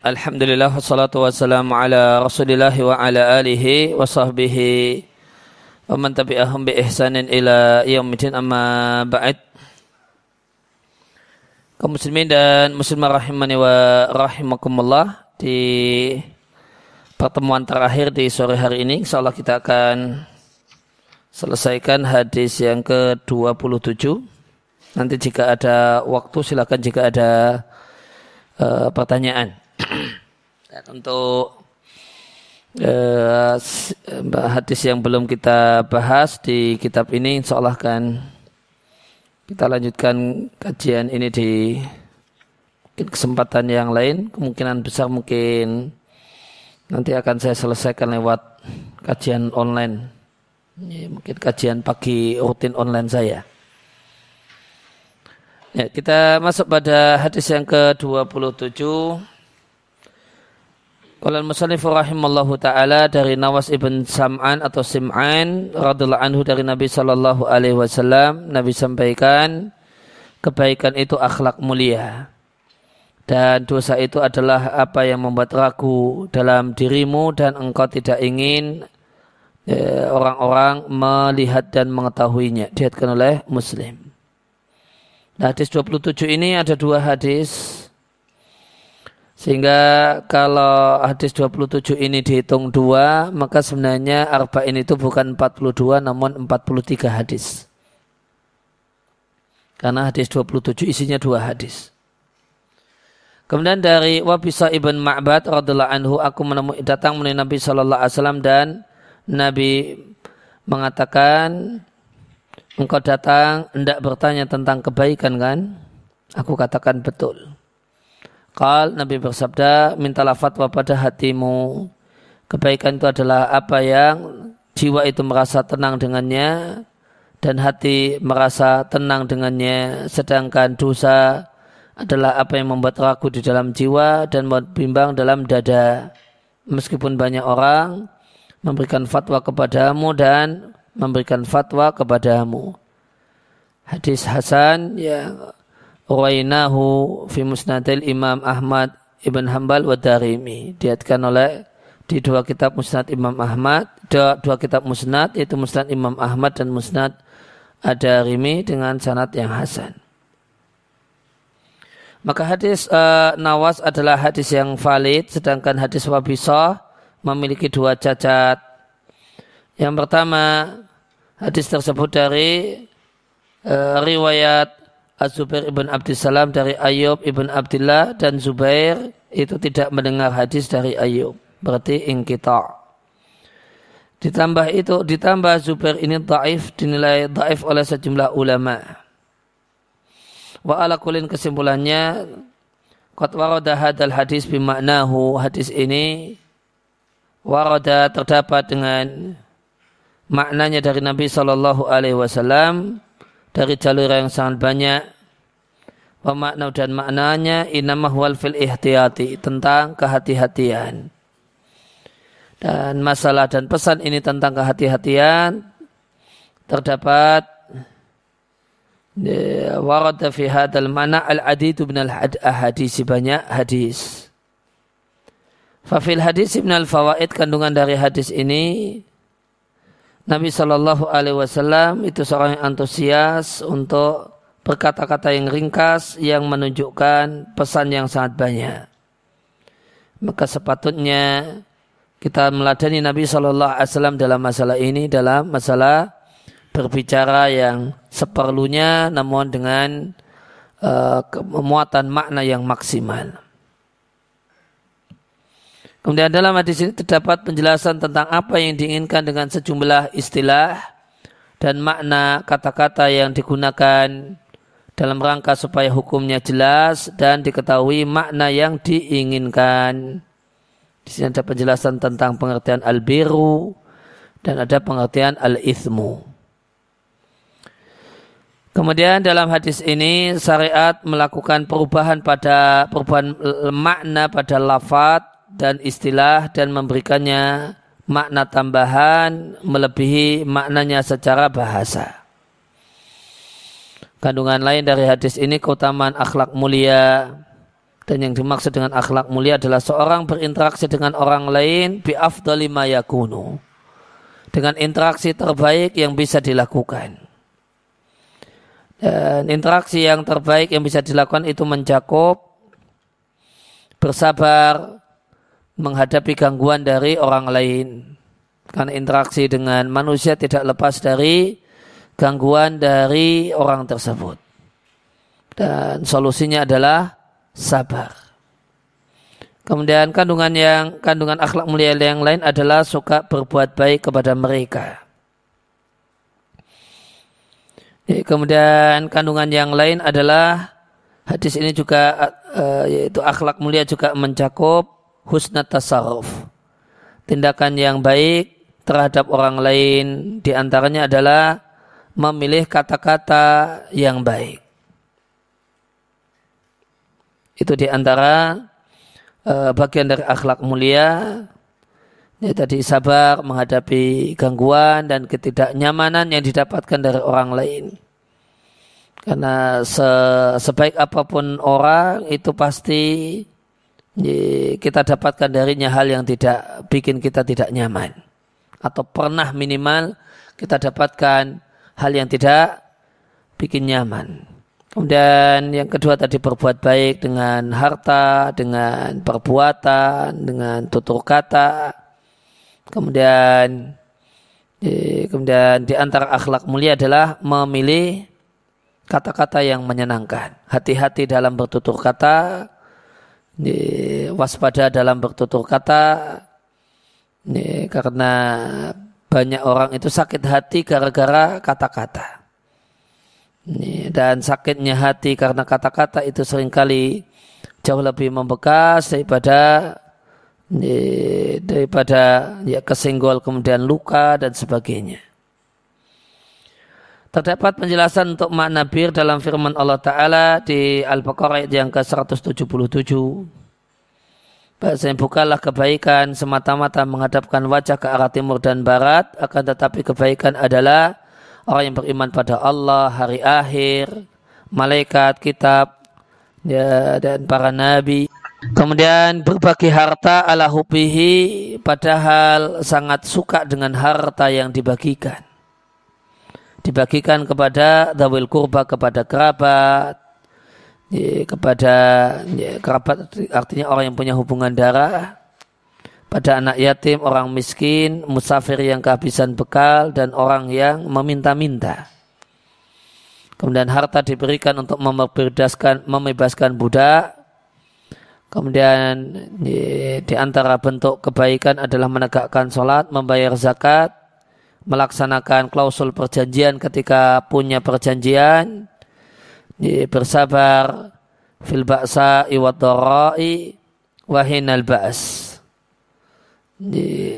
Alhamdulillah wassalatu wassalamu ala rasulillah wa ala alihi wa sahbihi wa man tabi'ahum bi ihsanin ila yaumidin amma ba'id kaum muslimin dan muslimah rahimani wa rahimakumullah di pertemuan terakhir di sore hari ini insyaallah kita akan selesaikan hadis yang ke-27 nanti jika ada waktu silakan jika ada uh, pertanyaan dan untuk uh, hadis yang belum kita bahas di kitab ini insya Allah kan kita lanjutkan kajian ini di kesempatan yang lain. Kemungkinan besar mungkin nanti akan saya selesaikan lewat kajian online. Ya, mungkin kajian pagi rutin online saya. Ya, kita masuk pada hadis yang ke-27 Qala al-musannif rahimallahu taala dari Nawas ibn Sam'an atau Sim'an radhiyallahu anhu dari Nabi sallallahu alaihi wasallam. Nabi sampaikan kebaikan itu akhlak mulia dan dosa itu adalah apa yang membuat ragu dalam dirimu dan engkau tidak ingin eh, orang-orang melihat dan mengetahuinya. Dihatkan oleh Muslim. Nah, hadis 27 ini ada dua hadis sehingga kalau hadis 27 ini dihitung dua, maka sebenarnya arba'in itu bukan 42 namun 43 hadis. Karena hadis 27 isinya dua hadis. Kemudian dari Wabisa ibn Ma'bad radhiallahu anhu aku menemui datang menemui Nabi sallallahu alaihi wasallam dan Nabi mengatakan engkau datang hendak bertanya tentang kebaikan kan? Aku katakan betul. Kal Nabi bersabda, mintalah fatwa pada hatimu. Kebaikan itu adalah apa yang jiwa itu merasa tenang dengannya dan hati merasa tenang dengannya. Sedangkan dosa adalah apa yang membuat ragu di dalam jiwa dan membuat bimbang dalam dada. Meskipun banyak orang memberikan fatwa kepadamu dan memberikan fatwa kepadamu. Hadis Hasan ya Ruwainahu fi musnadil Imam Ahmad Ibn Hambal wa Darimi. Diatkan oleh di dua kitab musnad Imam Ahmad, dua, dua kitab musnad yaitu musnad Imam Ahmad dan musnad Ad-Darimi dengan sanad yang hasan. Maka hadis uh, Nawas adalah hadis yang valid, sedangkan hadis Wabisah memiliki dua cacat. Yang pertama, hadis tersebut dari uh, riwayat Az-Zubair ibn Abdissalam dari Ayub ibn Abdullah dan Zubair itu tidak mendengar hadis dari Ayub. Berarti ingkita. Ditambah itu, ditambah Zubair ini daif, dinilai daif oleh sejumlah ulama. Wa ala kulin kesimpulannya, Qad warada hadal hadis bimaknahu. Hadis ini warada terdapat dengan maknanya dari Nabi Shallallahu Alaihi Wasallam dari jalur yang sangat banyak Pemakna dan maknanya inamah wal fil ihtiyati tentang kehati-hatian. Dan masalah dan pesan ini tentang kehati-hatian terdapat warada fi hadal mana al adidu bin al hadis banyak hadis. Fafil hadis ibn al fawaid kandungan dari hadis ini Nabi Shallallahu Alaihi Wasallam itu seorang yang antusias untuk berkata-kata yang ringkas yang menunjukkan pesan yang sangat banyak. Maka sepatutnya kita meladani Nabi Shallallahu Alaihi Wasallam dalam masalah ini dalam masalah berbicara yang seperlunya namun dengan uh, muatan makna yang maksimal. Kemudian dalam hadis ini terdapat penjelasan tentang apa yang diinginkan dengan sejumlah istilah dan makna kata-kata yang digunakan dalam rangka supaya hukumnya jelas dan diketahui makna yang diinginkan. Di sini ada penjelasan tentang pengertian al-biru dan ada pengertian al-ithmu. Kemudian dalam hadis ini syariat melakukan perubahan pada perubahan makna pada lafat dan istilah dan memberikannya makna tambahan melebihi maknanya secara bahasa. Kandungan lain dari hadis ini keutamaan akhlak mulia Dan yang dimaksud dengan akhlak mulia adalah seorang berinteraksi dengan orang lain bi afdali. Dengan interaksi terbaik yang bisa dilakukan. Dan interaksi yang terbaik yang bisa dilakukan itu mencakup bersabar menghadapi gangguan dari orang lain. Karena interaksi dengan manusia tidak lepas dari gangguan dari orang tersebut. Dan solusinya adalah sabar. Kemudian kandungan yang kandungan akhlak mulia yang lain adalah suka berbuat baik kepada mereka. Kemudian kandungan yang lain adalah hadis ini juga uh, yaitu akhlak mulia juga mencakup husnat tasarruf. Tindakan yang baik terhadap orang lain di antaranya adalah memilih kata-kata yang baik. Itu di antara uh, bagian dari akhlak mulia. Ya, tadi sabar menghadapi gangguan dan ketidaknyamanan yang didapatkan dari orang lain. Karena se sebaik apa pun orang itu pasti kita dapatkan darinya hal yang tidak bikin kita tidak nyaman. Atau pernah minimal kita dapatkan hal yang tidak bikin nyaman. Kemudian yang kedua tadi berbuat baik dengan harta, dengan perbuatan, dengan tutur kata. Kemudian kemudian di antara akhlak mulia adalah memilih kata-kata yang menyenangkan. Hati-hati dalam bertutur kata, waspada dalam bertutur kata, karena banyak orang itu sakit hati gara-gara kata-kata. Dan sakitnya hati karena kata-kata itu sering kali jauh lebih membekas daripada daripada ya kesenggol kemudian luka dan sebagainya. Terdapat penjelasan untuk makna bir dalam firman Allah Ta'ala di Al-Baqarah yang ke-177. Bahasanya bukanlah kebaikan semata-mata menghadapkan wajah ke arah timur dan barat, akan tetapi kebaikan adalah orang yang beriman pada Allah, hari akhir, malaikat, kitab, ya, dan para nabi. Kemudian berbagi harta ala hubihi padahal sangat suka dengan harta yang dibagikan. Dibagikan kepada dawil kurba, kepada kerabat, ya, kepada ya, kerabat artinya orang yang punya hubungan darah, pada anak yatim, orang miskin, musafir yang kehabisan bekal, dan orang yang meminta-minta. Kemudian harta diberikan untuk membebaskan, membebaskan budak. Kemudian di, di antara bentuk kebaikan adalah menegakkan sholat, membayar zakat, melaksanakan klausul perjanjian ketika punya perjanjian, bersabar fil ba'sa iwad wahinal ba's di,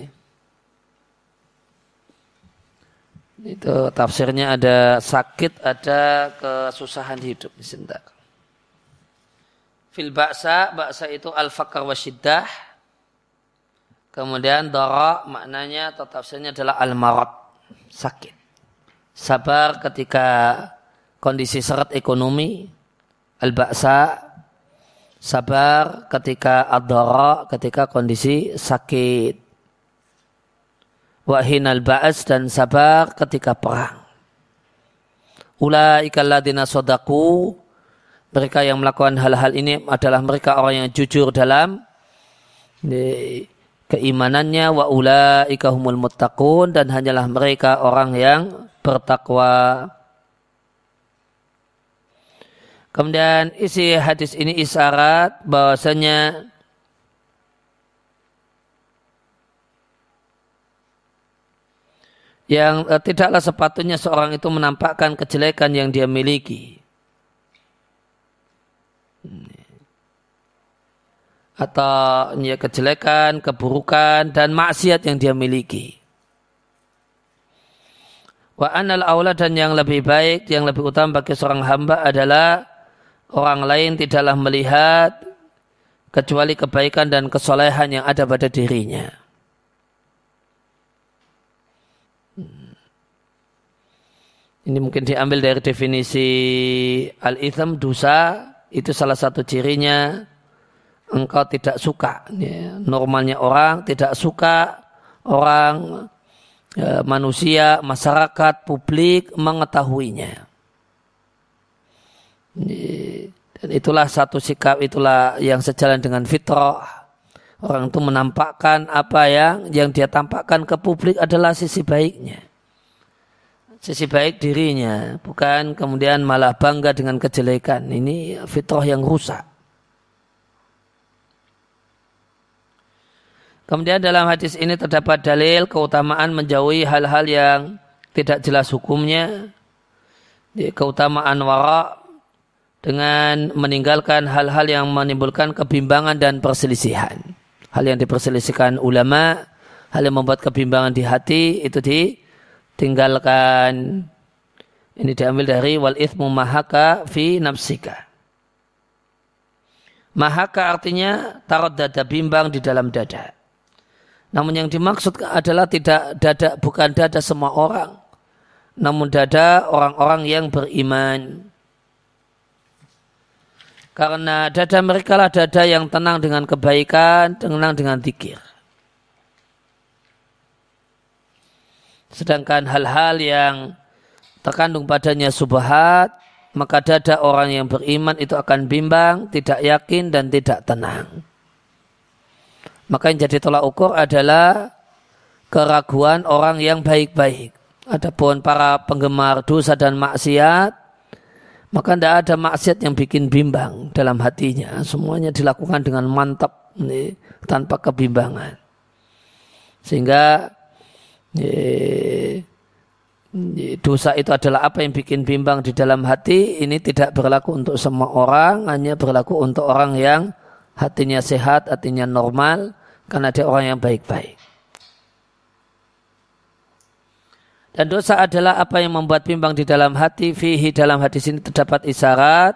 itu tafsirnya ada sakit, ada kesusahan hidup. Sebentar. Fil baksa, baksa itu al-fakar wasyiddah. Kemudian dara maknanya atau tafsirnya adalah al-marad, sakit. Sabar ketika kondisi seret ekonomi, al-baksa sabar ketika adara ketika kondisi sakit. Wahinal ba'as dan sabar ketika perang. Ulaika ladina sodaku mereka yang melakukan hal-hal ini adalah mereka orang yang jujur dalam keimanannya wa ulaika humul muttaqun dan hanyalah mereka orang yang bertakwa Kemudian isi hadis ini isyarat bahwasanya yang eh, tidaklah sepatutnya seorang itu menampakkan kejelekan yang dia miliki. Atau ya, kejelekan, keburukan, dan maksiat yang dia miliki. Wa anal aula dan yang lebih baik, yang lebih utama bagi seorang hamba adalah orang lain tidaklah melihat kecuali kebaikan dan kesolehan yang ada pada dirinya. Ini mungkin diambil dari definisi al-itham dosa itu salah satu cirinya engkau tidak suka. Ya, normalnya orang tidak suka orang ya, manusia, masyarakat, publik mengetahuinya. Dan itulah satu sikap, itulah yang sejalan dengan fitrah. Orang itu menampakkan apa yang yang dia tampakkan ke publik adalah sisi baiknya. Sisi baik dirinya, bukan kemudian malah bangga dengan kejelekan. Ini fitrah yang rusak. Kemudian dalam hadis ini terdapat dalil keutamaan menjauhi hal-hal yang tidak jelas hukumnya. Keutamaan wara dengan meninggalkan hal-hal yang menimbulkan kebimbangan dan perselisihan. Hal yang diperselisihkan ulama, hal yang membuat kebimbangan di hati itu ditinggalkan. Ini diambil dari wal ithmu mahaka fi nafsika. Mahaka artinya tarot dada bimbang di dalam dada. Namun yang dimaksud adalah tidak dada bukan dada semua orang. Namun dada orang-orang yang beriman. Karena dada mereka lah dada yang tenang dengan kebaikan, tenang dengan zikir. Sedangkan hal-hal yang terkandung padanya subhat, maka dada orang yang beriman itu akan bimbang, tidak yakin dan tidak tenang. Maka yang jadi tolak ukur adalah keraguan orang yang baik-baik. Adapun para penggemar dosa dan maksiat, maka tidak ada maksiat yang bikin bimbang dalam hatinya. Semuanya dilakukan dengan mantap, nih, tanpa kebimbangan. Sehingga nih, dosa itu adalah apa yang bikin bimbang di dalam hati. Ini tidak berlaku untuk semua orang, hanya berlaku untuk orang yang hatinya sehat, hatinya normal, karena dia orang yang baik-baik. Dan dosa adalah apa yang membuat bimbang di dalam hati. Fihi dalam hati sini terdapat isyarat.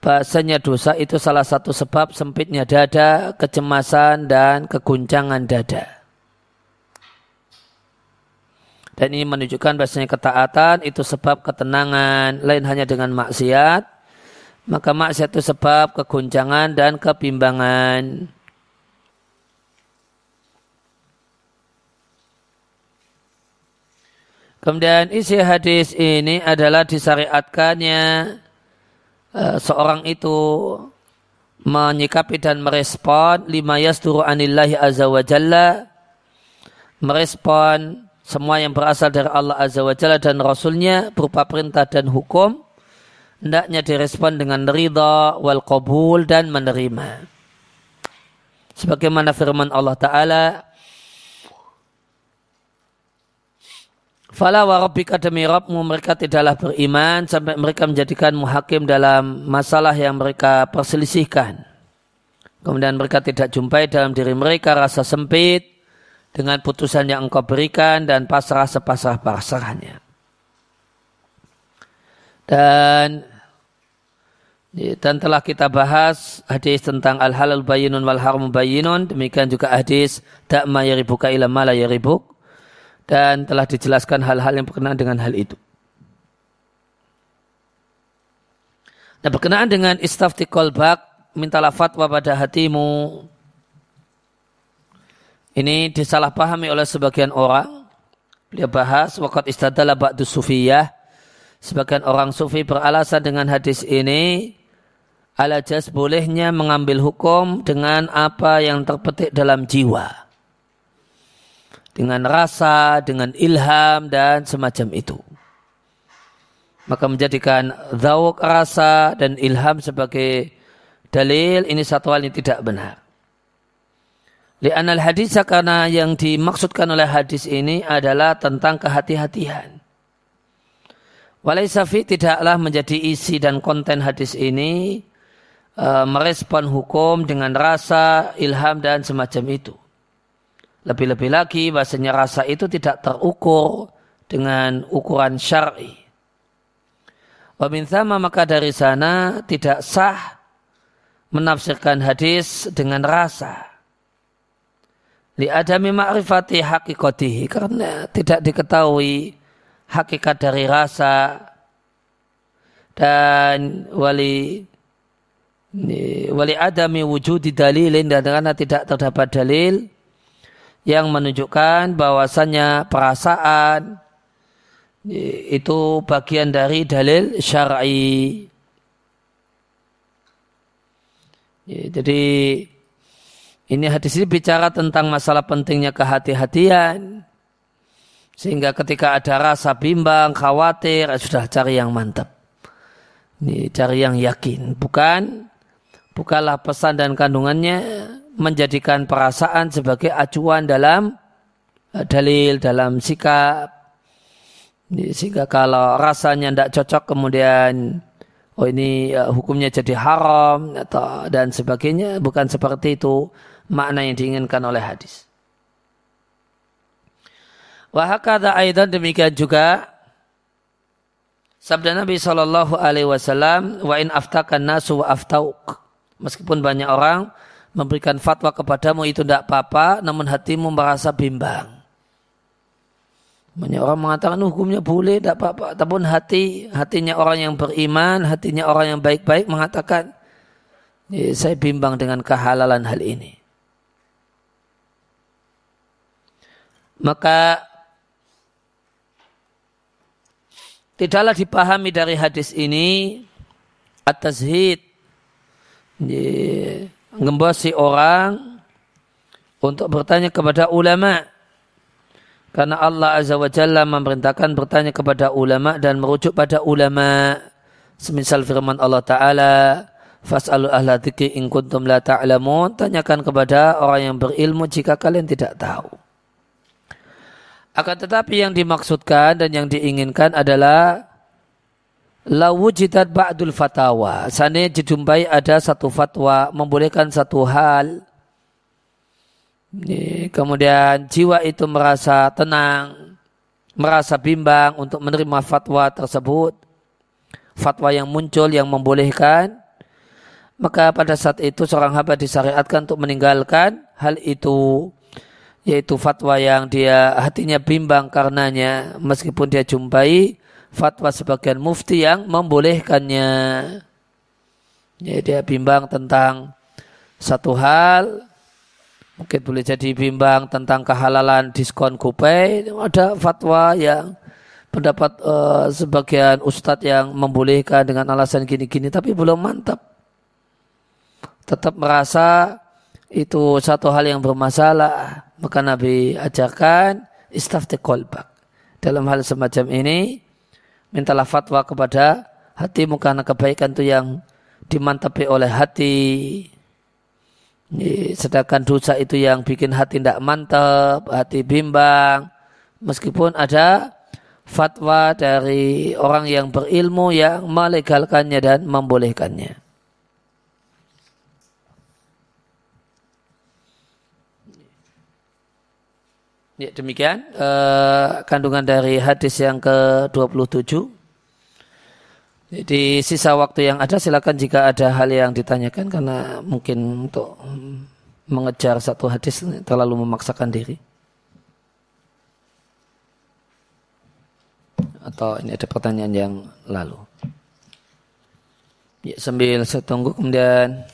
Bahasanya dosa itu salah satu sebab sempitnya dada, kecemasan, dan keguncangan dada. Dan ini menunjukkan bahasanya ketaatan itu sebab ketenangan. Lain hanya dengan maksiat. Maka maksiat itu sebab keguncangan dan kebimbangan. Kemudian isi hadis ini adalah disyariatkannya uh, seorang itu menyikapi dan merespon lima yasduru anillahi azza wa jalla merespon semua yang berasal dari Allah azza wa jalla dan rasulnya berupa perintah dan hukum hendaknya direspon dengan ridha wal qabul dan menerima sebagaimana firman Allah taala Fala wa rabbika demi mereka tidaklah beriman sampai mereka menjadikan muhakim dalam masalah yang mereka perselisihkan. Kemudian mereka tidak jumpai dalam diri mereka rasa sempit dengan putusan yang engkau berikan dan pasrah sepasrah pasrahnya. Dan dan telah kita bahas hadis tentang al halal bayinun wal haram bayinun demikian juga hadis tak mayaribuka ila ma yaribuk dan telah dijelaskan hal-hal yang berkenaan dengan hal itu. Nah berkenaan dengan istafti kolbak, mintalah fatwa pada hatimu. Ini disalahpahami oleh sebagian orang. Beliau bahas, wakat istadalah ba'du sufiyah. Sebagian orang sufi beralasan dengan hadis ini, ala jas bolehnya mengambil hukum dengan apa yang terpetik dalam jiwa dengan rasa, dengan ilham dan semacam itu. Maka menjadikan zawuk rasa dan ilham sebagai dalil ini satu hal yang tidak benar. Li'anal hadis karena yang dimaksudkan oleh hadis ini adalah tentang kehati-hatian. Walaisafi tidaklah menjadi isi dan konten hadis ini uh, merespon hukum dengan rasa, ilham dan semacam itu. Lebih-lebih lagi bahasanya rasa itu tidak terukur dengan ukuran syar'i. Wa min maka dari sana tidak sah menafsirkan hadis dengan rasa. Li adami ma'rifati hakikatihi karena tidak diketahui hakikat dari rasa dan wali wali adami wujudi dalilin dan karena tidak terdapat dalil yang menunjukkan bahwasannya perasaan itu bagian dari dalil syar'i. Jadi ini hadis ini bicara tentang masalah pentingnya kehati-hatian. Sehingga ketika ada rasa bimbang, khawatir, sudah cari yang mantap. Ini cari yang yakin. Bukan, bukanlah pesan dan kandungannya menjadikan perasaan sebagai acuan dalam eh, dalil, dalam sikap. Sehingga kalau rasanya tidak cocok kemudian oh ini uh, hukumnya jadi haram atau dan sebagainya bukan seperti itu makna yang diinginkan oleh hadis. Wahakada aidan demikian juga sabda Nabi Shallallahu Alaihi Wasallam wa in aftakan nasu wa aftauk meskipun banyak orang memberikan fatwa kepadamu itu tidak apa-apa, namun hatimu merasa bimbang. Banyak orang mengatakan hukumnya boleh, tidak apa-apa. Tapi hati, hatinya orang yang beriman, hatinya orang yang baik-baik mengatakan, ya, saya bimbang dengan kehalalan hal ini. Maka tidaklah dipahami dari hadis ini atas hid ngembosi orang untuk bertanya kepada ulama. Karena Allah Azza wa Jalla memerintahkan bertanya kepada ulama dan merujuk pada ulama. Semisal firman Allah Ta'ala fas'alu ahla dzikri in kuntum la ta'lamun. Tanyakan kepada orang yang berilmu jika kalian tidak tahu akan tetapi yang dimaksudkan dan yang diinginkan adalah lawujidat ba'dul fatawa. Sana dijumpai ada satu fatwa membolehkan satu hal. Kemudian jiwa itu merasa tenang, merasa bimbang untuk menerima fatwa tersebut. Fatwa yang muncul yang membolehkan. Maka pada saat itu seorang hamba disyariatkan untuk meninggalkan hal itu yaitu fatwa yang dia hatinya bimbang karenanya meskipun dia jumpai fatwa sebagian mufti yang membolehkannya. Ya, dia bimbang tentang satu hal, mungkin boleh jadi bimbang tentang kehalalan diskon kupai. Ada fatwa yang pendapat uh, sebagian ustadz yang membolehkan dengan alasan gini-gini, tapi belum mantap. Tetap merasa itu satu hal yang bermasalah. Maka Nabi ajarkan istafti kolbak. Dalam hal semacam ini, mintalah fatwa kepada hatimu karena kebaikan itu yang dimantapi oleh hati. Sedangkan dosa itu yang bikin hati tidak mantap, hati bimbang. Meskipun ada fatwa dari orang yang berilmu yang melegalkannya dan membolehkannya. Ya, demikian uh, kandungan dari hadis yang ke-27. Di sisa waktu yang ada silakan jika ada hal yang ditanyakan karena mungkin untuk mengejar satu hadis terlalu memaksakan diri. Atau ini ada pertanyaan yang lalu. Ya, sambil saya tunggu kemudian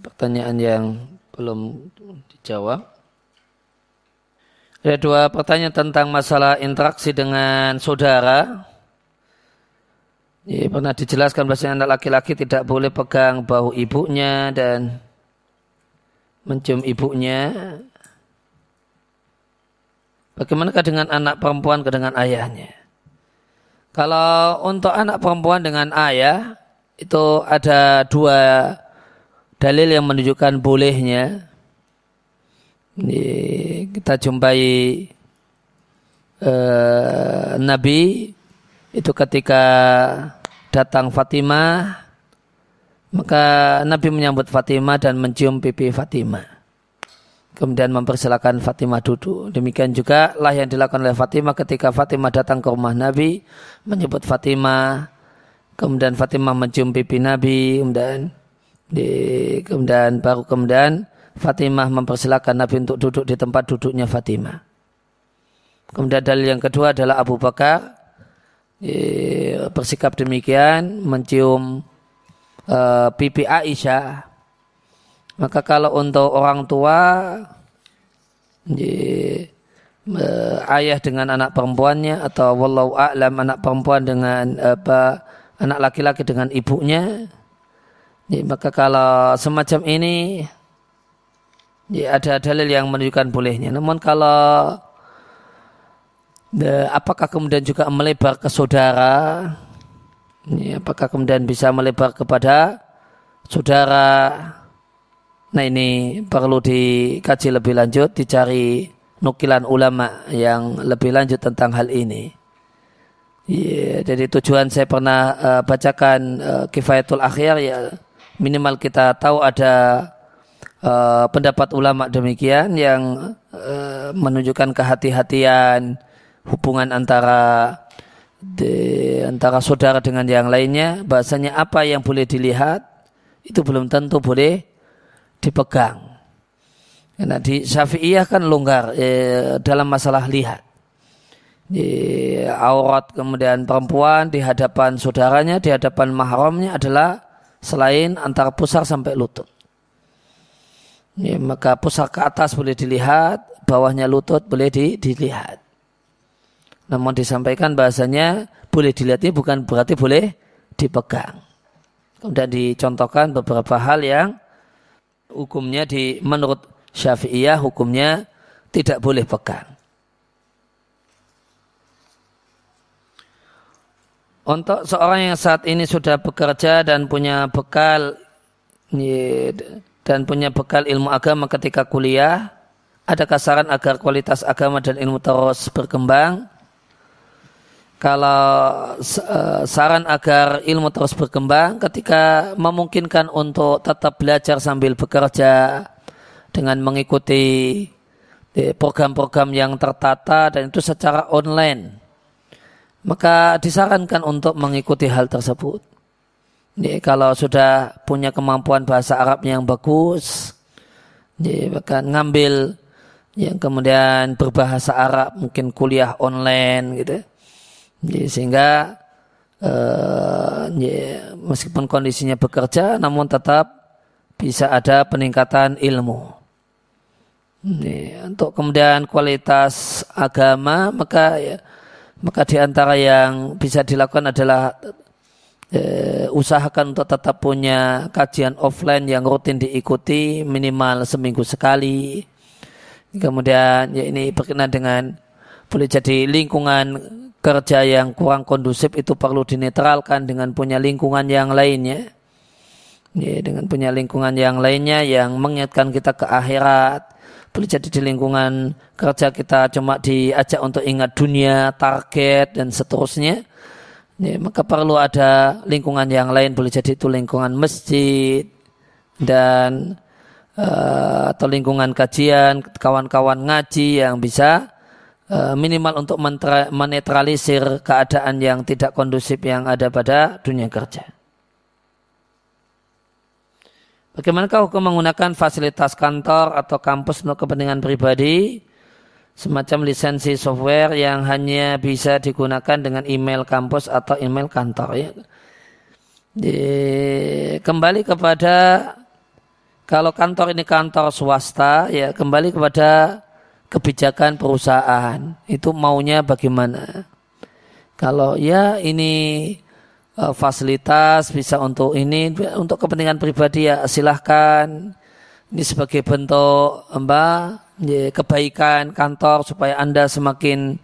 pertanyaan yang belum dijawab. Ada dua pertanyaan tentang masalah interaksi dengan saudara. Ya, pernah dijelaskan bahwa anak laki-laki tidak boleh pegang bahu ibunya dan mencium ibunya. Bagaimanakah dengan anak perempuan dengan ayahnya? Kalau untuk anak perempuan dengan ayah, itu ada dua dalil yang menunjukkan bolehnya. Kita jumpai uh, Nabi itu ketika datang Fatimah maka Nabi menyambut Fatimah dan mencium pipi Fatimah. Kemudian mempersilahkan Fatimah duduk. Demikian juga lah yang dilakukan oleh Fatimah ketika Fatimah datang ke rumah Nabi, menyebut Fatimah, kemudian Fatimah mencium pipi Nabi, kemudian di, kemudian baru kemudian Fatimah mempersilahkan Nabi untuk duduk di tempat duduknya Fatimah. Kemudian dalil yang kedua adalah Abu Bakar bersikap demikian mencium uh, pipi Aisyah maka kalau untuk orang tua uh, ayah dengan anak perempuannya atau wallahu a'lam anak perempuan dengan apa anak laki-laki dengan ibunya ya, maka kalau semacam ini ya ada dalil yang menunjukkan bolehnya. Namun kalau ya, apakah kemudian juga melebar ke saudara? Ya, apakah kemudian bisa melebar kepada saudara? Nah ini perlu dikaji lebih lanjut dicari nukilan ulama yang lebih lanjut tentang hal ini. Yeah, jadi tujuan saya pernah uh, bacakan uh, Kifayatul Akhir ya minimal kita tahu ada uh, pendapat ulama demikian yang uh, menunjukkan kehati-hatian hubungan antara di, antara saudara dengan yang lainnya bahasanya apa yang boleh dilihat itu belum tentu boleh dipegang karena di Syafi'iyah kan longgar eh, dalam masalah lihat. Di aurat kemudian perempuan di hadapan saudaranya, di hadapan mahramnya adalah selain antara pusar sampai lutut. Ya, maka pusar ke atas boleh dilihat, bawahnya lutut boleh di, dilihat. Namun disampaikan bahasanya boleh dilihat ini bukan berarti boleh dipegang. Kemudian dicontohkan beberapa hal yang hukumnya di menurut Syafi'iyah hukumnya tidak boleh pegang. Untuk seorang yang saat ini sudah bekerja dan punya bekal dan punya bekal ilmu agama ketika kuliah, ada kasaran agar kualitas agama dan ilmu terus berkembang. Kalau eh, saran agar ilmu terus berkembang ketika memungkinkan untuk tetap belajar sambil bekerja, dengan mengikuti eh, program-program yang tertata dan itu secara online. Maka disarankan untuk mengikuti hal tersebut. Jadi, kalau sudah punya kemampuan bahasa Arab yang bagus, jadi, bahkan ngambil yang kemudian berbahasa Arab mungkin kuliah online gitu. Jadi, sehingga uh, ya, meskipun kondisinya bekerja namun tetap bisa ada peningkatan ilmu. Ini, untuk kemudian kualitas agama maka ya, maka di antara yang bisa dilakukan adalah eh, usahakan untuk tetap punya kajian offline yang rutin diikuti minimal seminggu sekali. Kemudian ya ini berkenaan dengan boleh jadi lingkungan kerja yang kurang kondusif itu perlu dinetralkan dengan punya lingkungan yang lainnya. Ya, dengan punya lingkungan yang lainnya yang mengingatkan kita ke akhirat boleh jadi di lingkungan kerja kita cuma diajak untuk ingat dunia, target dan seterusnya. Ya, maka perlu ada lingkungan yang lain, boleh jadi itu lingkungan masjid dan uh, atau lingkungan kajian, kawan-kawan ngaji yang bisa uh, minimal untuk menetralisir keadaan yang tidak kondusif yang ada pada dunia kerja. Bagaimanakah hukum menggunakan fasilitas kantor atau kampus untuk kepentingan pribadi? Semacam lisensi software yang hanya bisa digunakan dengan email kampus atau email kantor. Ya. Di, kembali kepada kalau kantor ini kantor swasta, ya kembali kepada kebijakan perusahaan. Itu maunya bagaimana? Kalau ya ini uh, fasilitas bisa untuk ini untuk kepentingan pribadi ya silahkan. Ini sebagai bentuk mbak ya, kebaikan kantor supaya anda semakin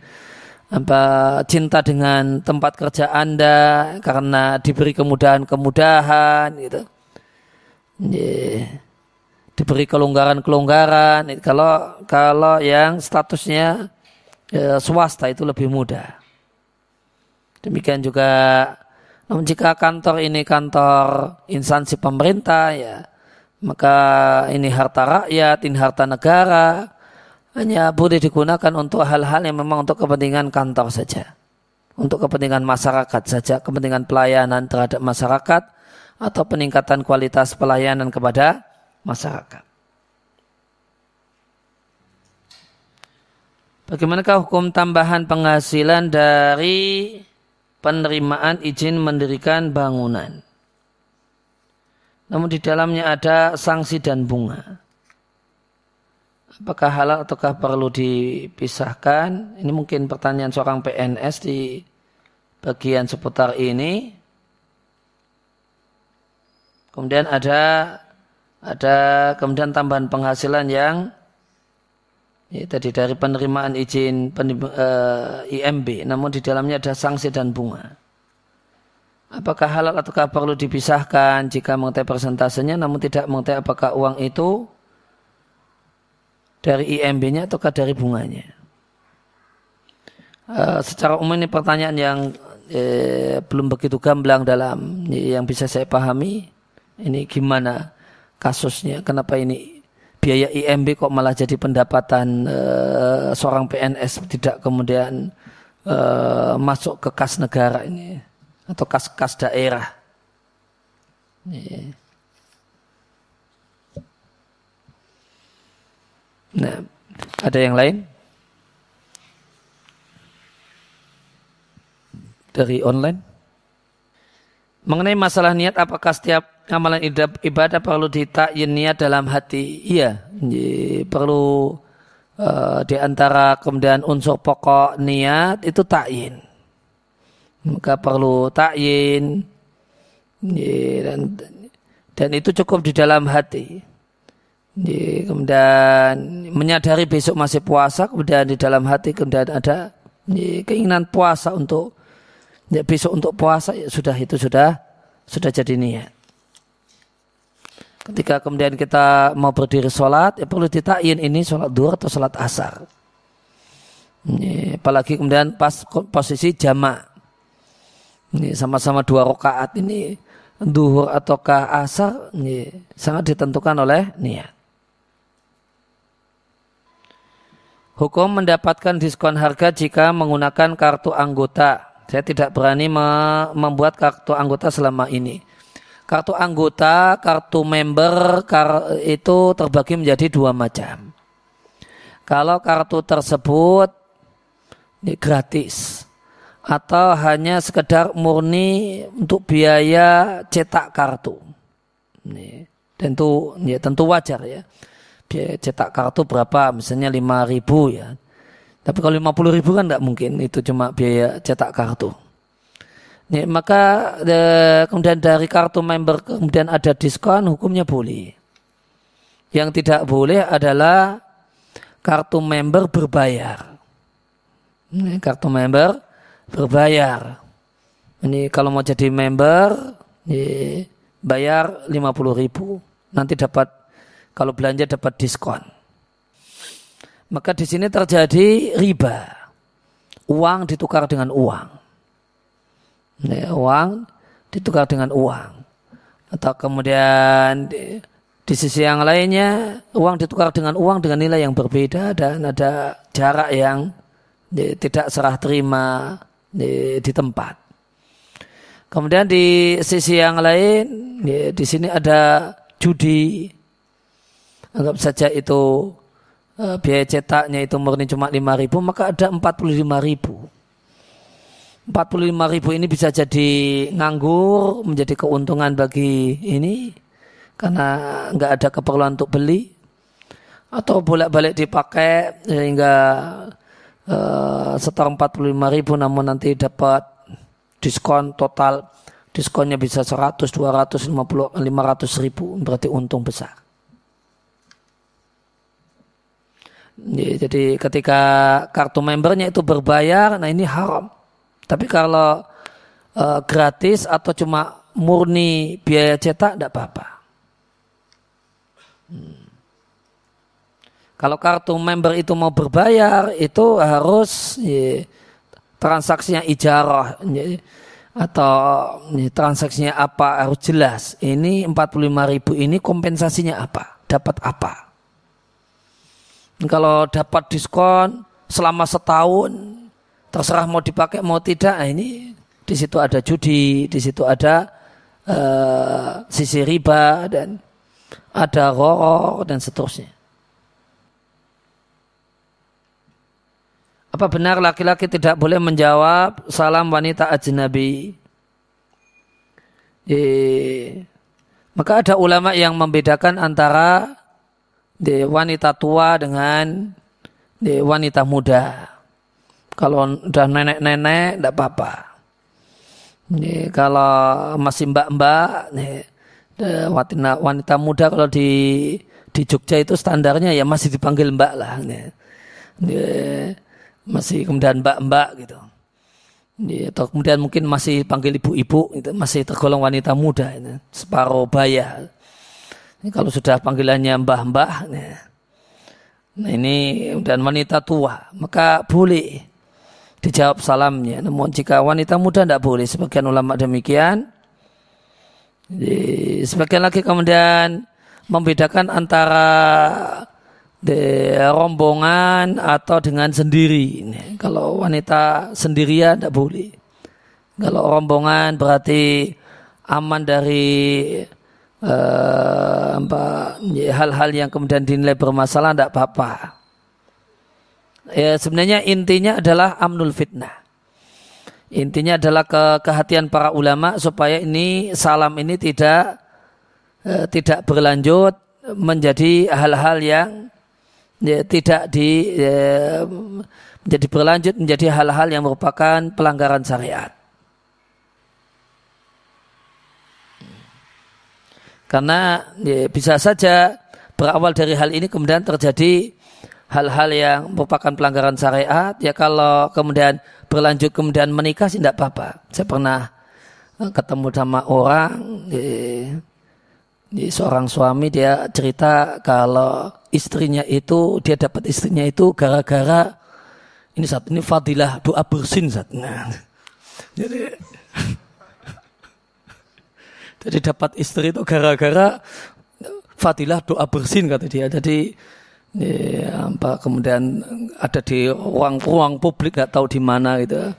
apa cinta dengan tempat kerja anda karena diberi kemudahan-kemudahan gitu. Ya, diberi kelonggaran-kelonggaran. Kalau kalau yang statusnya ya, swasta itu lebih mudah. Demikian juga namun jika kantor ini kantor instansi pemerintah ya maka ini harta rakyat, ini harta negara hanya boleh digunakan untuk hal-hal yang memang untuk kepentingan kantor saja. Untuk kepentingan masyarakat saja, kepentingan pelayanan terhadap masyarakat atau peningkatan kualitas pelayanan kepada masyarakat. Bagaimanakah hukum tambahan penghasilan dari penerimaan izin mendirikan bangunan. Namun di dalamnya ada sanksi dan bunga. Apakah halal ataukah perlu dipisahkan? Ini mungkin pertanyaan seorang PNS di bagian seputar ini. Kemudian ada ada kemudian tambahan penghasilan yang ya, tadi dari penerimaan izin uh, eh, IMB, namun di dalamnya ada sanksi dan bunga. Apakah halal ataukah perlu dipisahkan jika mengetahui persentasenya namun tidak mengetahui apakah uang itu dari IMB-nya ataukah dari bunganya. Uh, secara umum ini pertanyaan yang eh, belum begitu gamblang dalam yang bisa saya pahami. Ini gimana kasusnya? Kenapa ini biaya IMB kok malah jadi pendapatan uh, seorang PNS tidak kemudian uh, masuk ke kas negara ini? atau kas-kas daerah. Nah, ada yang lain? Dari online? Mengenai masalah niat, apakah setiap amalan ibadah perlu ditakyin niat dalam hati? Iya, perlu uh, di antara kemudian unsur pokok niat itu takyin maka perlu takyin dan dan itu cukup di dalam hati. Kemudian menyadari besok masih puasa, kemudian di dalam hati kemudian ada keinginan puasa untuk ya besok untuk puasa ya sudah itu sudah sudah jadi niat. Ketika kemudian kita mau berdiri sholat, ya perlu ditakyin ini sholat duhur atau sholat asar. Apalagi kemudian pas posisi jamak. Ini sama-sama dua rakaat ini duhur ataukah asar ini sangat ditentukan oleh niat. Hukum mendapatkan diskon harga jika menggunakan kartu anggota. Saya tidak berani membuat kartu anggota selama ini. Kartu anggota, kartu member itu terbagi menjadi dua macam. Kalau kartu tersebut ini gratis, atau hanya sekedar murni untuk biaya cetak kartu. Ini, tentu ya tentu wajar ya. Biaya cetak kartu berapa? Misalnya lima ribu ya. Tapi kalau lima puluh ribu kan nggak mungkin itu cuma biaya cetak kartu. Ya, maka de, kemudian dari kartu member kemudian ada diskon hukumnya boleh. Yang tidak boleh adalah kartu member berbayar. Ini kartu member berbayar. Ini kalau mau jadi member, ini bayar 50 ribu. Nanti dapat, kalau belanja dapat diskon. Maka di sini terjadi riba. Uang ditukar dengan uang. Ini, uang ditukar dengan uang. Atau kemudian di, di sisi yang lainnya, uang ditukar dengan uang dengan nilai yang berbeda dan ada jarak yang tidak serah terima di, di tempat. Kemudian di sisi yang lain, ya, di sini ada judi. Anggap saja itu uh, biaya cetaknya itu murni cuma 5 ribu, maka ada 45 ribu. 45 ribu ini bisa jadi nganggur, menjadi keuntungan bagi ini, karena nggak ada keperluan untuk beli, atau bolak-balik dipakai sehingga uh, setor 45 ribu namun nanti dapat diskon total diskonnya bisa 100, 200, 50, 500 ribu berarti untung besar. Jadi ketika kartu membernya itu berbayar, nah ini haram. Tapi kalau uh, gratis atau cuma murni biaya cetak, tidak apa-apa. Hmm. Kalau kartu member itu mau berbayar, itu harus ya, transaksinya ijarah ya, atau ya, transaksinya apa harus jelas. Ini 45 ribu ini kompensasinya apa? Dapat apa? Kalau dapat diskon selama setahun, terserah mau dipakai mau tidak, nah ini di situ ada judi, di situ ada uh, sisi riba dan ada roror dan seterusnya. Apa benar laki-laki tidak boleh menjawab salam wanita ajnabi? Maka ada ulama yang membedakan antara de, wanita tua dengan de, wanita muda. Kalau udah nenek-nenek, tidak apa-apa. kalau masih mbak-mbak, wanita, wanita muda kalau di di Jogja itu standarnya ya masih dipanggil mbak lah. Masih kemudian mbak-mbak gitu. Atau kemudian mungkin masih panggil ibu-ibu, itu masih tergolong wanita muda, itu, separuh baya. Ini kalau sudah panggilannya mbah-mbah, nah ini dan wanita tua, maka boleh dijawab salamnya. Namun jika wanita muda tidak boleh, sebagian ulama demikian. Jadi, sebagian lagi kemudian membedakan antara de rombongan atau dengan sendiri. Kalau wanita sendirian tidak boleh. Kalau rombongan berarti aman dari uh, hal-hal yang kemudian dinilai bermasalah tidak apa-apa. Ya, sebenarnya intinya adalah amnul fitnah. Intinya adalah ke kehatian para ulama supaya ini salam ini tidak uh, tidak berlanjut menjadi hal-hal yang ya, tidak di ya, menjadi berlanjut menjadi hal-hal yang merupakan pelanggaran syariat. Karena ya, bisa saja berawal dari hal ini kemudian terjadi hal-hal yang merupakan pelanggaran syariat ya kalau kemudian berlanjut kemudian menikah sih tidak apa-apa. Saya pernah eh, ketemu sama orang ya, jadi seorang suami dia cerita kalau istrinya itu dia dapat istrinya itu gara-gara ini saat ini fadilah doa bersin saat nah, jadi jadi dapat istri itu gara-gara fadilah doa bersin kata dia jadi ya, apa kemudian ada di ruang-ruang publik nggak tahu di mana gitu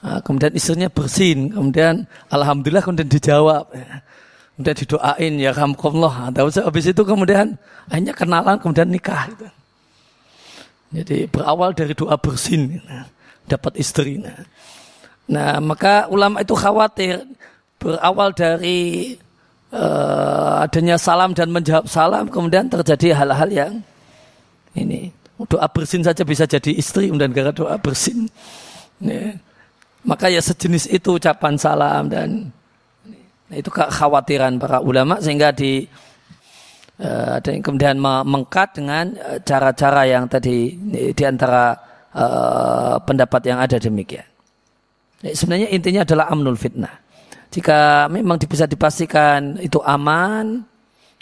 nah, kemudian istrinya bersin kemudian alhamdulillah kemudian dijawab Kemudian didoain ya hamkumullah. Terus habis itu kemudian hanya kenalan kemudian nikah. Gitu. Jadi berawal dari doa bersin. Nah, dapat istri. Nah. nah maka ulama itu khawatir berawal dari uh, adanya salam dan menjawab salam kemudian terjadi hal-hal yang ini doa bersin saja bisa jadi istri kemudian gara doa bersin. Nah, maka ya sejenis itu ucapan salam dan Nah, itu kekhawatiran para ulama sehingga di uh, dan kemudian mengkat dengan eh, cara-cara yang tadi di antara uh, pendapat yang ada demikian. Sebenarnya intinya adalah amnul fitnah. Jika memang bisa dipastikan itu aman,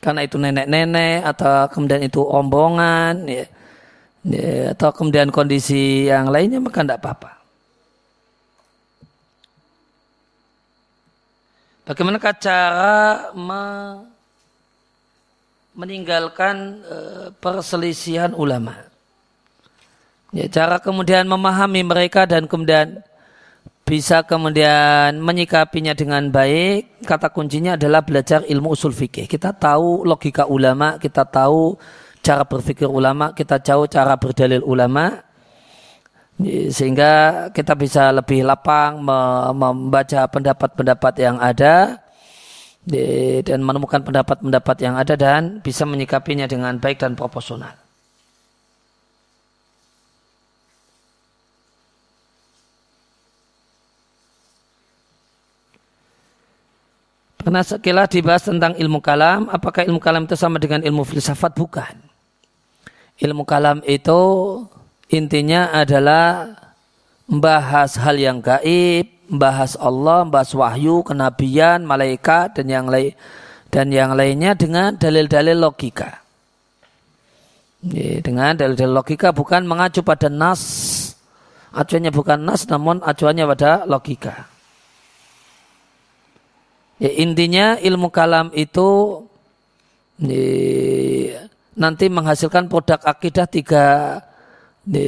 karena itu nenek-nenek atau kemudian itu rombongan, ya, ya, atau kemudian kondisi yang lainnya maka tidak apa-apa. Bagaimana cara me meninggalkan e, perselisihan ulama? Ya, cara kemudian memahami mereka dan kemudian bisa kemudian menyikapinya dengan baik, kata kuncinya adalah belajar ilmu usul fikih. Kita tahu logika ulama, kita tahu cara berpikir ulama, kita tahu cara berdalil ulama, sehingga kita bisa lebih lapang membaca pendapat-pendapat yang ada dan menemukan pendapat-pendapat yang ada dan bisa menyikapinya dengan baik dan proporsional. Karena sekilas dibahas tentang ilmu kalam, apakah ilmu kalam itu sama dengan ilmu filsafat? Bukan. Ilmu kalam itu intinya adalah membahas hal yang gaib, membahas Allah, membahas wahyu, kenabian, malaikat dan yang lain dan yang lainnya dengan dalil-dalil logika. Dengan dalil-dalil logika bukan mengacu pada nas, acuannya bukan nas namun acuannya pada logika. Ya, intinya ilmu kalam itu ya, nanti menghasilkan produk akidah tiga di,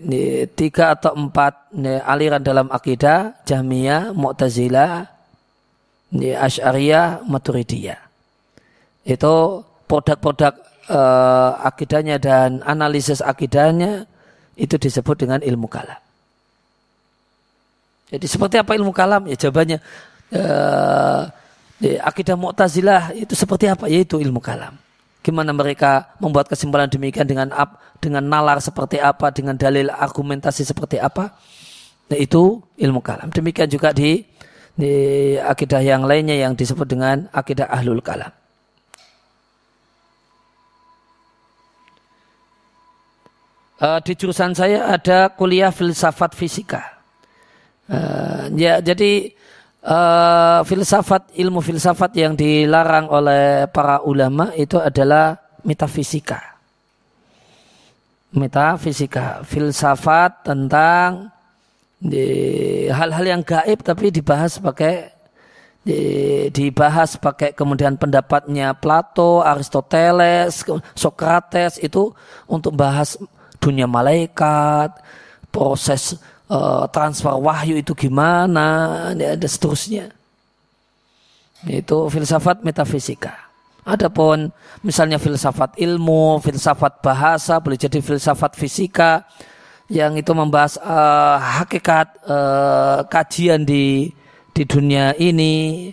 di tiga atau empat aliran dalam akidah Jahmiyah, Mu'tazilah, di Asy'ariyah, Maturidiyah. Itu produk-produk uh, akidahnya dan analisis akidahnya itu disebut dengan ilmu kalam. Jadi seperti apa ilmu kalam? Ya jawabannya uh, akidah Mu'tazilah itu seperti apa? Yaitu ilmu kalam. Gimana mereka membuat kesimpulan demikian dengan dengan nalar seperti apa, dengan dalil argumentasi seperti apa? Nah, itu ilmu kalam. Demikian juga di di akidah yang lainnya yang disebut dengan akidah ahlul kalam. Uh, di jurusan saya ada kuliah filsafat fisika. Uh, ya, jadi uh, filsafat ilmu filsafat yang dilarang oleh para ulama itu adalah metafisika. Metafisika, filsafat tentang hal-hal yang gaib tapi dibahas pakai di, dibahas pakai kemudian pendapatnya Plato, Aristoteles, Socrates itu untuk bahas dunia malaikat, proses uh, transfer wahyu itu gimana, ya, dan seterusnya. Itu filsafat metafisika. Adapun misalnya filsafat ilmu, filsafat bahasa, boleh jadi filsafat fisika, yang itu membahas uh, hakikat uh, kajian di di dunia ini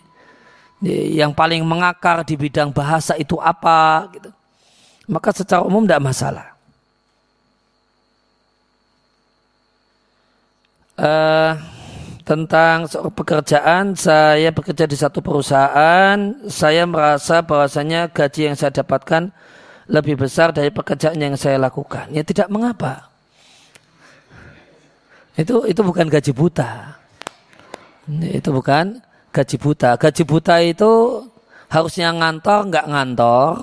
yang paling mengakar di bidang bahasa itu apa gitu. Maka secara umum tidak masalah. Uh, tentang pekerjaan saya bekerja di satu perusahaan saya merasa bahwasanya gaji yang saya dapatkan lebih besar dari pekerjaan yang saya lakukan ya tidak mengapa itu itu bukan gaji buta. Itu bukan gaji buta. Gaji buta itu harusnya ngantor nggak ngantor.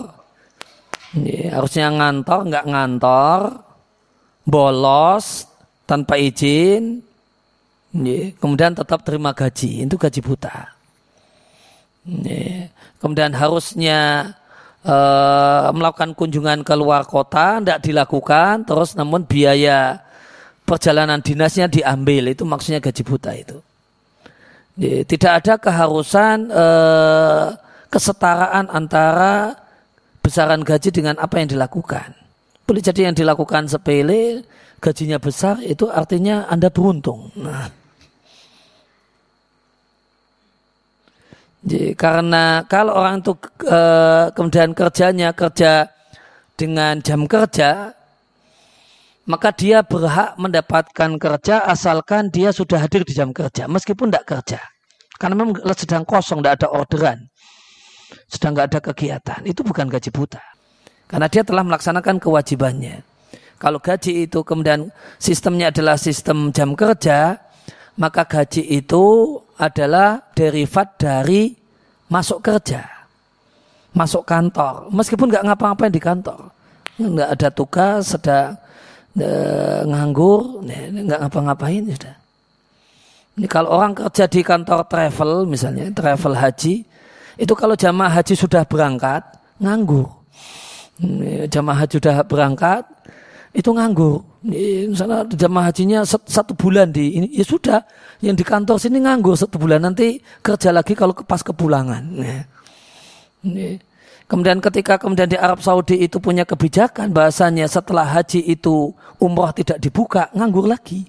Harusnya ngantor nggak ngantor. Bolos tanpa izin. Kemudian tetap terima gaji. Itu gaji buta. Kemudian harusnya uh, melakukan kunjungan ke luar kota tidak dilakukan terus namun biaya perjalanan dinasnya diambil itu maksudnya gaji buta itu tidak ada keharusan eh, kesetaraan antara besaran gaji dengan apa yang dilakukan boleh jadi yang dilakukan sepele gajinya besar itu artinya anda beruntung nah. Jadi, karena kalau orang itu eh, kemudian kerjanya kerja dengan jam kerja maka dia berhak mendapatkan kerja asalkan dia sudah hadir di jam kerja, meskipun tidak kerja. Karena memang sedang kosong, tidak ada orderan. Sedang tidak ada kegiatan. Itu bukan gaji buta. Karena dia telah melaksanakan kewajibannya. Kalau gaji itu kemudian sistemnya adalah sistem jam kerja, maka gaji itu adalah derivat dari masuk kerja. Masuk kantor. Meskipun nggak ngapa-ngapain di kantor. Nggak ada tugas, sedang nganggur, nggak ngapa-ngapain sudah. Ini kalau orang kerja di kantor travel misalnya, travel haji, itu kalau jamaah haji sudah berangkat, nganggur. Jamaah haji sudah berangkat, itu nganggur. Misalnya jamaah hajinya satu bulan di ini, ya sudah. Yang di kantor sini nganggur satu bulan, nanti kerja lagi kalau pas kepulangan. Ini. Kemudian ketika kemudian di Arab Saudi itu punya kebijakan bahasanya setelah haji itu umroh tidak dibuka, nganggur lagi.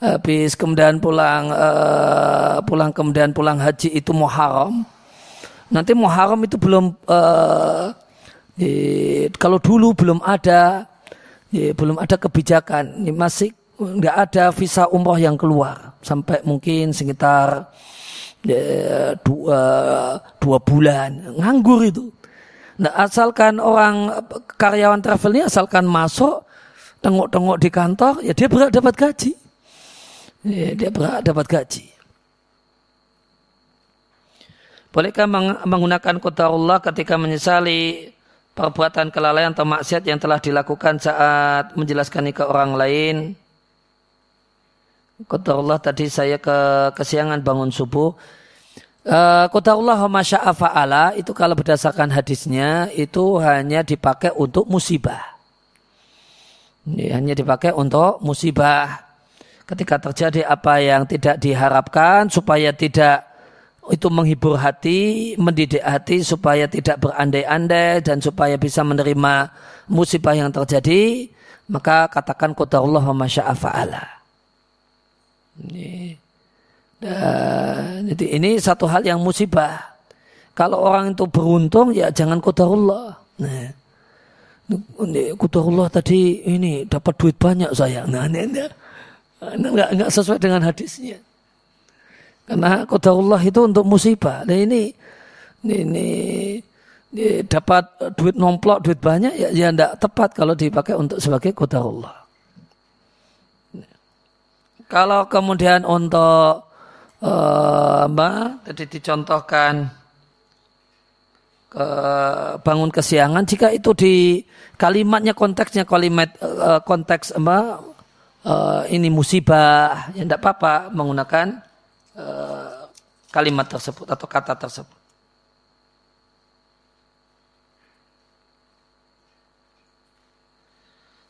Habis kemudian pulang uh, pulang kemudian pulang haji itu Muharram. Nanti Muharram itu belum kalau dulu belum ada belum ada kebijakan, masih nggak ada visa umroh yang keluar sampai mungkin sekitar dua, dua bulan nganggur itu. Nah, asalkan orang karyawan travel ini asalkan masuk tengok-tengok di kantor, ya dia berhak dapat gaji. Dia berhak dapat gaji. Bolehkah menggunakan kota Allah ketika menyesali perbuatan kelalaian atau maksiat yang telah dilakukan saat menjelaskan ke orang lain? Allah tadi saya ke kesiangan bangun subuh. Uh, Allah masya'afa'ala itu kalau berdasarkan hadisnya itu hanya dipakai untuk musibah. Ini hanya dipakai untuk musibah. Ketika terjadi apa yang tidak diharapkan supaya tidak itu menghibur hati, mendidik hati supaya tidak berandai-andai dan supaya bisa menerima musibah yang terjadi, maka katakan qadarullah wa masya'a fa'ala. Ini, jadi ini satu hal yang musibah. Kalau orang itu beruntung ya jangan qadarullah. Nah, qadarullah tadi ini dapat duit banyak saya. Nah, ini, ini, ini enggak, enggak sesuai dengan hadisnya. Karena qadarullah itu untuk musibah. Nah ini ini, ini dapat duit nomplok, duit banyak, ya, ya tidak tepat kalau dipakai untuk sebagai Allah. Kalau kemudian untuk uh, apa, tadi dicontohkan ke bangun kesiangan, jika itu di kalimatnya konteksnya kalimat uh, konteks apa uh, ini musibah, ya tidak apa-apa menggunakan uh, kalimat tersebut atau kata tersebut.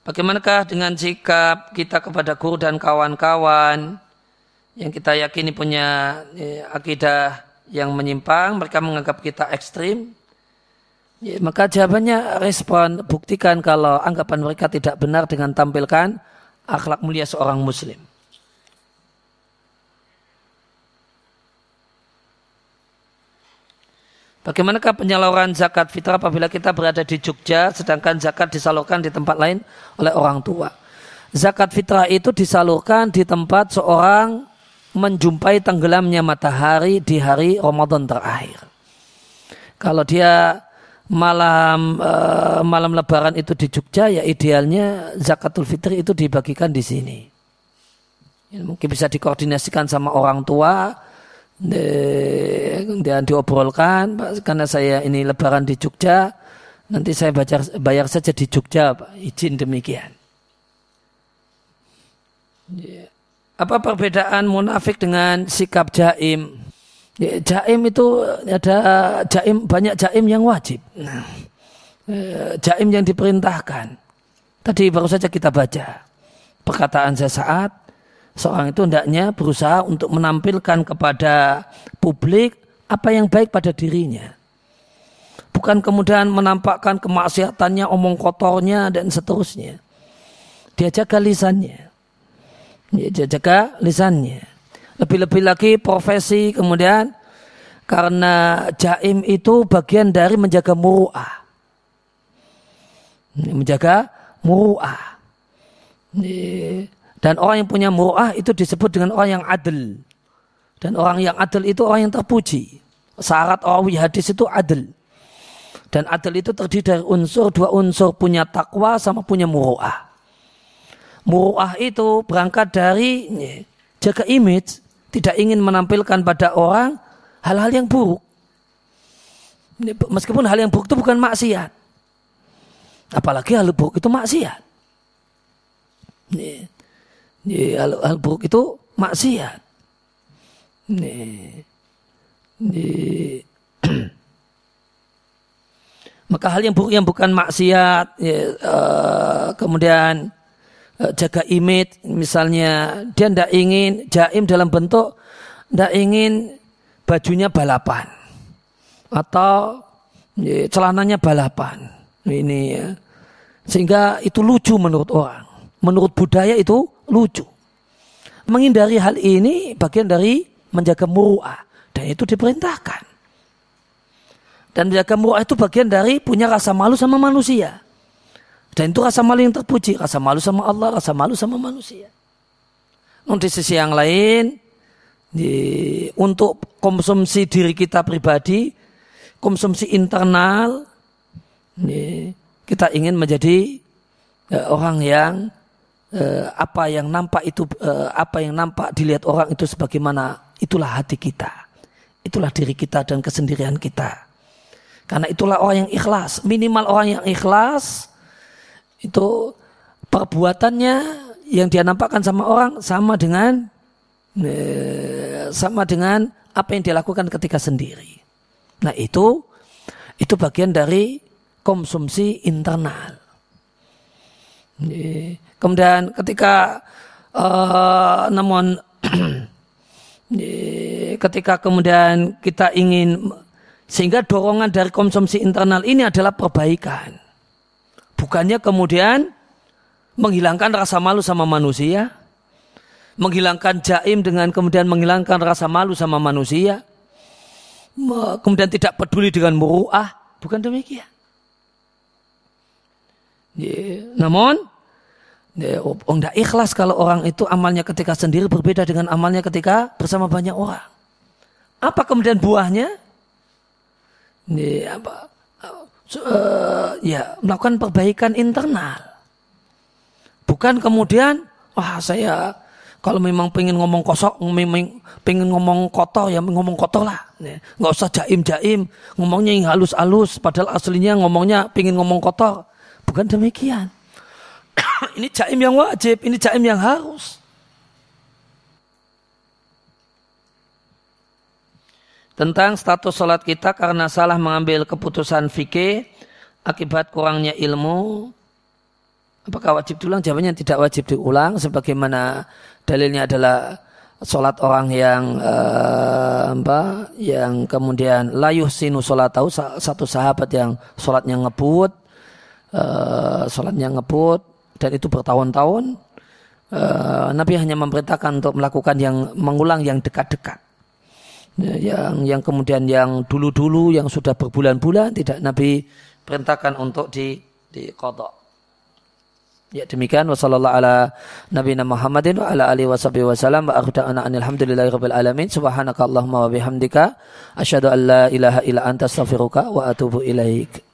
Bagaimanakah dengan sikap kita kepada guru dan kawan-kawan yang kita yakini punya ya, akidah yang menyimpang, mereka menganggap kita ekstrim, ya, maka jawabannya respon, buktikan kalau anggapan mereka tidak benar dengan tampilkan akhlak mulia seorang muslim. Bagaimanakah penyaluran zakat fitrah apabila kita berada di Jogja sedangkan zakat disalurkan di tempat lain oleh orang tua? Zakat fitrah itu disalurkan di tempat seorang menjumpai tenggelamnya matahari di hari Ramadan terakhir. Kalau dia malam uh, malam lebaran itu di Jogja ya idealnya zakatul fitri itu dibagikan di sini. Ya, mungkin bisa dikoordinasikan sama orang tua dan diobrolkan karena saya ini lebaran di Jogja nanti saya bayar, bayar saja di Jogja Pak. izin demikian. Ya. apa perbedaan munafik dengan sikap jaim? Ya, jaim itu ada jaim banyak jaim yang wajib. Nah, ya, jaim yang diperintahkan. Tadi baru saja kita baca perkataan saya saat seorang itu hendaknya berusaha untuk menampilkan kepada publik apa yang baik pada dirinya. Bukan kemudian menampakkan kemaksiatannya, omong kotornya, dan seterusnya. Dia jaga lisannya. Dia jaga lisannya. Lebih-lebih lagi profesi kemudian karena jaim itu bagian dari menjaga muru'ah. Menjaga muru'ah. Dan orang yang punya mu'ah itu disebut dengan orang yang adil. Dan orang yang adil itu orang yang terpuji. Syarat awi hadis itu adil. Dan adil itu terdiri dari unsur, dua unsur punya takwa sama punya muru'ah. Muru'ah itu berangkat dari jaga image, tidak ingin menampilkan pada orang hal-hal yang buruk. Meskipun hal yang buruk itu bukan maksiat. Apalagi hal buruk itu maksiat. Hal, hal buruk itu maksiat. Nih. Maka hal yang buruk yang bukan maksiat, ya, uh, kemudian uh, jaga image, misalnya dia tidak ingin jaim dalam bentuk, tidak ingin bajunya balapan atau ya, celananya balapan. Ini ya. Sehingga itu lucu menurut orang. Menurut budaya itu lucu. Menghindari hal ini bagian dari menjaga muru'ah. Dan itu diperintahkan. Dan menjaga muru'ah itu bagian dari punya rasa malu sama manusia. Dan itu rasa malu yang terpuji. Rasa malu sama Allah, rasa malu sama manusia. Di sisi yang lain, untuk konsumsi diri kita pribadi, konsumsi internal, kita ingin menjadi ya, orang yang eh, apa yang nampak itu eh, apa yang nampak dilihat orang itu sebagaimana itulah hati kita. Itulah diri kita dan kesendirian kita. Karena itulah orang yang ikhlas. Minimal orang yang ikhlas itu perbuatannya yang dia nampakkan sama orang sama dengan eh, sama dengan apa yang dia lakukan ketika sendiri. Nah itu itu bagian dari konsumsi internal. Kemudian ketika uh, namun ketika kemudian kita ingin sehingga dorongan dari konsumsi internal ini adalah perbaikan. Bukannya kemudian menghilangkan rasa malu sama manusia, menghilangkan jaim dengan kemudian menghilangkan rasa malu sama manusia, kemudian tidak peduli dengan muruah, bukan demikian. Namun, oh, tidak ikhlas kalau orang itu amalnya ketika sendiri berbeda dengan amalnya ketika bersama banyak orang. Apa kemudian buahnya? Ya, apa? Uh, ya melakukan perbaikan internal. Bukan kemudian, wah saya kalau memang pengen ngomong kosong, pengen ngomong kotor ya ngomong kotor lah. Nggak usah jaim-jaim, ngomongnya yang halus-halus. Padahal aslinya ngomongnya pengen ngomong kotor. Bukan demikian. ini jaim yang wajib, ini jaim yang harus. Tentang status sholat kita karena salah mengambil keputusan fikih akibat kurangnya ilmu Apakah wajib diulang? Jawabannya tidak wajib diulang sebagaimana dalilnya adalah sholat orang yang uh, apa yang kemudian layuh sinu sholat tahu satu sahabat yang sholatnya ngebut uh, sholatnya ngebut dan itu bertahun-tahun uh, Nabi hanya memerintahkan untuk melakukan yang mengulang yang dekat-dekat. Ya, yang yang kemudian yang dulu-dulu yang sudah berbulan-bulan tidak Nabi perintahkan untuk di di kodok. Ya demikian. Wasallallahu ala nabiyina Muhammadin wa ala alihi washabihi wasallam wa akhda'ana alhamdulillahi rabbil alamin. Subhanaka allahumma wa bihamdika. Asyhadu an la ilaha illa anta astaghfiruka wa atubu ilaik